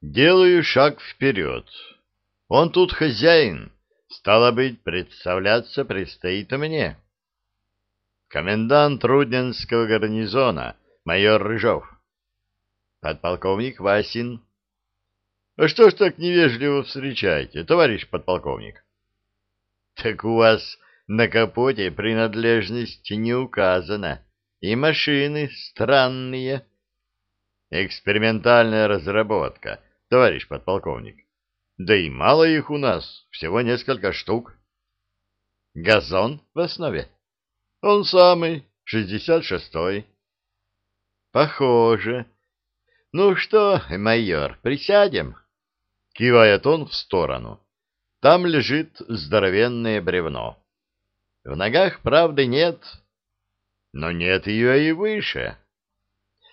Делаю шаг вперед. Он тут хозяин. Стало быть, представляться предстоит мне. Комендант Рудненского гарнизона, майор Рыжов. Подполковник Васин. А что ж так невежливо встречаете, товарищ подполковник? Так у вас на капоте принадлежность не указана, и машины странные. Экспериментальная разработка, товарищ подполковник. Да и мало их у нас, всего несколько штук. Газон в основе? Он самый, шестьдесят шестой. Похоже. Ну что, майор, присядем? Кивает он в сторону. Там лежит здоровенное бревно. В ногах правды нет, но нет ее и выше.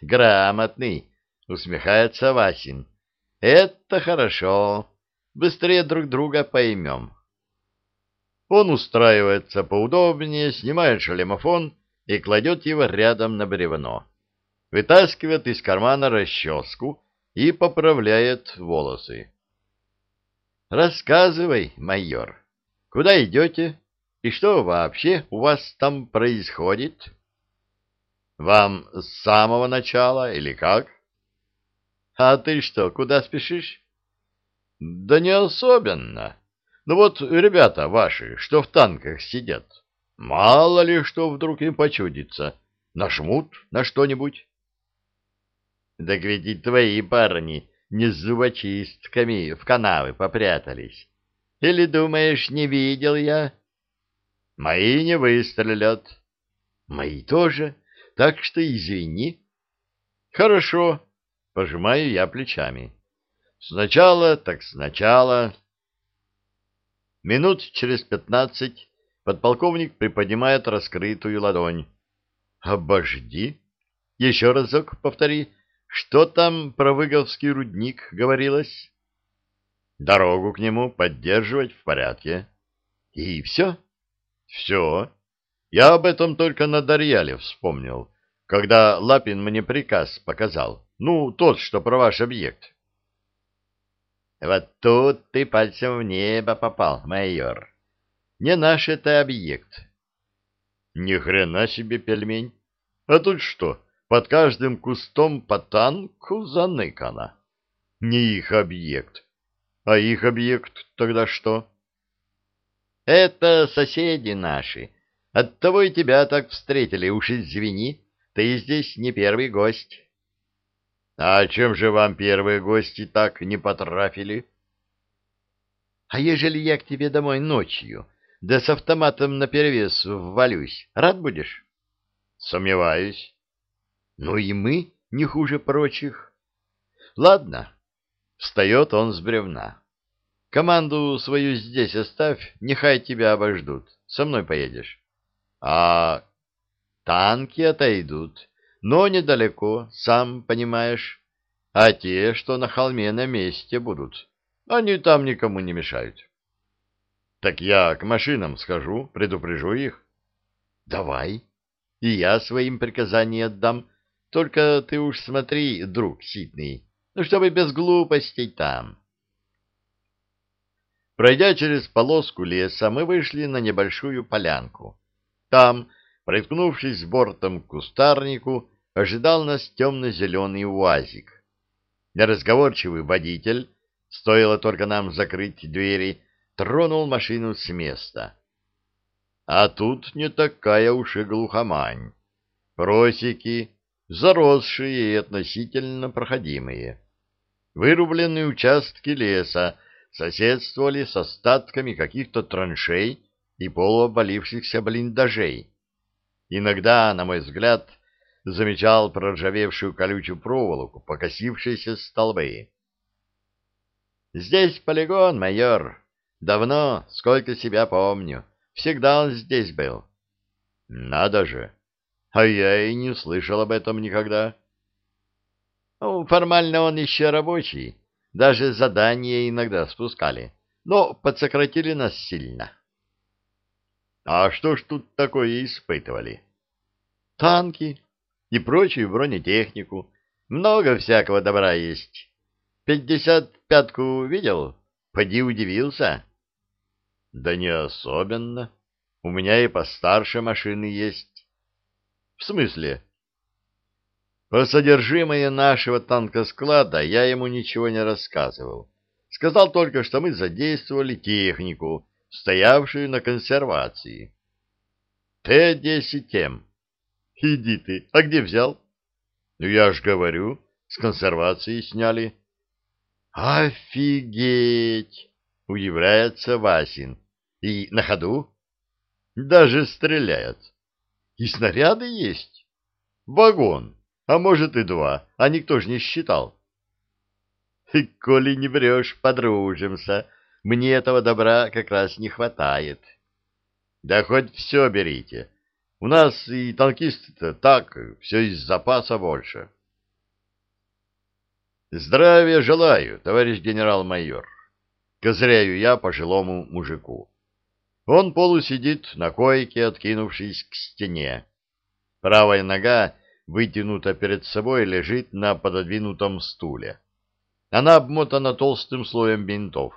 Грамотный, усмехается Васин. Это хорошо. Быстрее друг друга поймем. Он устраивается поудобнее, снимает шлемофон и кладет его рядом на бревно. Вытаскивает из кармана расческу и поправляет волосы. Рассказывай, майор, куда идете и что вообще у вас там происходит? Вам с самого начала или как? А ты что, куда спешишь? Да не особенно. Ну вот ребята ваши, что в танках сидят, мало ли что вдруг им почудится, нажмут на что-нибудь. Так ведь твои парни не с зубочистками в канавы попрятались. Или думаешь, не видел я? Мои не выстрелят. Мои тоже, так что извини. Хорошо, пожимаю я плечами. Сначала так сначала. Минут через пятнадцать подполковник приподнимает раскрытую ладонь. Обожди. Еще разок повтори. Что там про Выговский рудник говорилось? Дорогу к нему поддерживать в порядке. И все? Все. Я об этом только на Дарьяле вспомнил, когда Лапин мне приказ показал. Ну, тот, что про ваш объект. Вот тут ты пальцем в небо попал, майор. Не наш это объект. Ни хрена себе пельмень. А тут что? под каждым кустом по танку заныкано. Не их объект. А их объект тогда что? Это соседи наши. Оттого и тебя так встретили, уж извини, ты здесь не первый гость. А чем же вам первые гости так не потрафили? А ежели я к тебе домой ночью, да с автоматом наперевес ввалюсь, рад будешь? Сомневаюсь. Ну и мы не хуже прочих. Ладно, встает он с бревна. Команду свою здесь оставь, нехай тебя обождут. Со мной поедешь. А танки отойдут, но недалеко, сам понимаешь. А те, что на холме на месте будут, они там никому не мешают. Так я к машинам схожу, предупрежу их. Давай, и я своим приказания отдам, только ты уж смотри, друг ситный, ну, чтобы без глупостей там. Пройдя через полоску леса, мы вышли на небольшую полянку. Там, приткнувшись бортом к кустарнику, ожидал нас темно-зеленый уазик. Неразговорчивый водитель, стоило только нам закрыть двери, тронул машину с места. А тут не такая уж и глухомань. Просеки, заросшие и относительно проходимые. Вырубленные участки леса соседствовали с остатками каких-то траншей и полуобвалившихся блиндажей. Иногда, на мой взгляд, замечал проржавевшую колючую проволоку, покосившиеся столбы. «Здесь полигон, майор. Давно, сколько себя помню. Всегда он здесь был». «Надо же! А я и не слышал об этом никогда. Ну, формально он еще рабочий. Даже задания иногда спускали. Но подсократили нас сильно. А что ж тут такое испытывали? Танки и прочую бронетехнику. Много всякого добра есть. пятьдесят пятку видел? Поди удивился. Да не особенно. У меня и постарше машины есть. В смысле? Про содержимое нашего танкосклада я ему ничего не рассказывал. Сказал только, что мы задействовали технику, стоявшую на консервации. Т-10М. Иди ты. А где взял? Ну, я ж говорю, с консервации сняли. Офигеть! Удивляется Васин. И на ходу? Даже стреляет. И снаряды есть? Вагон, а может и два, а никто ж не считал. Коли не врешь, подружимся. Мне этого добра как раз не хватает. Да хоть все берите. У нас и танкисты-то так, все из запаса больше. Здравия желаю, товарищ генерал-майор. Козыряю я пожилому мужику. Он полусидит на койке, откинувшись к стене. Правая нога, вытянута перед собой, лежит на пододвинутом стуле. Она обмотана толстым слоем бинтов.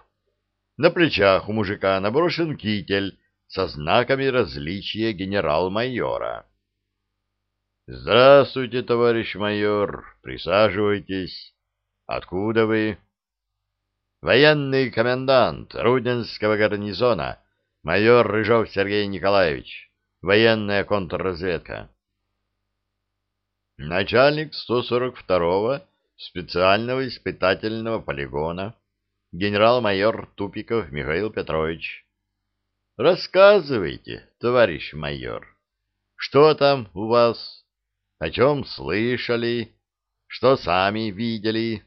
На плечах у мужика наброшен китель со знаками различия генерал-майора. «Здравствуйте, товарищ майор, присаживайтесь. Откуда вы?» «Военный комендант Рудинского гарнизона» Майор Рыжов Сергей Николаевич. Военная контрразведка. Начальник 142-го специального испытательного полигона. Генерал-майор Тупиков Михаил Петрович. Рассказывайте, товарищ майор. Что там у вас? О чем слышали? Что сами видели?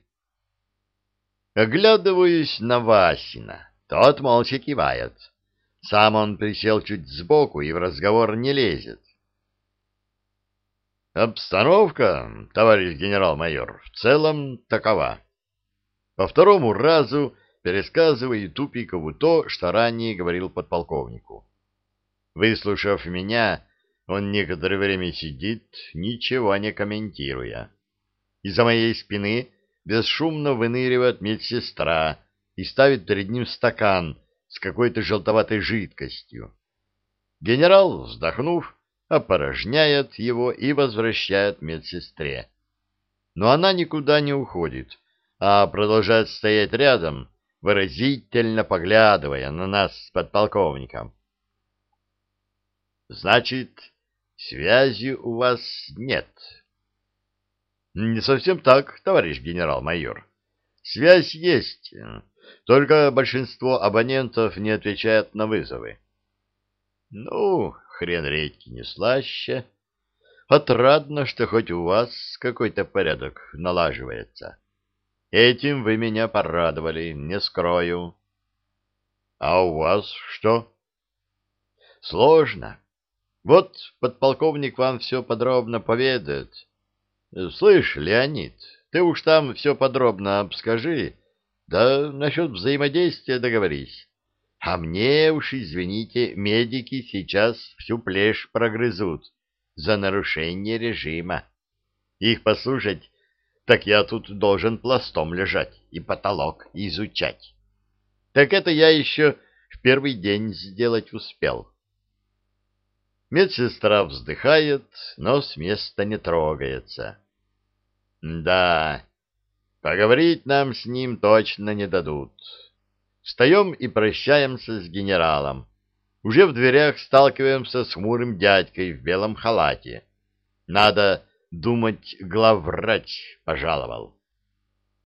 Оглядываюсь на Васина. Тот молча кивает. Сам он присел чуть сбоку и в разговор не лезет. Обстановка, товарищ генерал-майор, в целом такова. По второму разу пересказываю Тупикову то, что ранее говорил подполковнику. Выслушав меня, он некоторое время сидит, ничего не комментируя. Из-за моей спины бесшумно выныривает медсестра и ставит перед ним стакан с какой-то желтоватой жидкостью. Генерал, вздохнув, опорожняет его и возвращает медсестре. Но она никуда не уходит, а продолжает стоять рядом, выразительно поглядывая на нас с подполковником. «Значит, связи у вас нет?» «Не совсем так, товарищ генерал-майор. Связь есть, только большинство абонентов не отвечает на вызовы. Ну, хрен редьки не слаще. Отрадно, что хоть у вас какой-то порядок налаживается. Этим вы меня порадовали, не скрою. А у вас что? Сложно. Вот подполковник вам все подробно поведает. Слышь, Леонид, ты уж там все подробно обскажи, да насчет взаимодействия договорись. А мне уж, извините, медики сейчас всю плешь прогрызут за нарушение режима. Их послушать, так я тут должен пластом лежать и потолок изучать. Так это я еще в первый день сделать успел. Медсестра вздыхает, но с места не трогается. Да, Поговорить нам с ним точно не дадут. Встаем и прощаемся с генералом. Уже в дверях сталкиваемся с хмурым дядькой в белом халате. Надо думать, главврач пожаловал.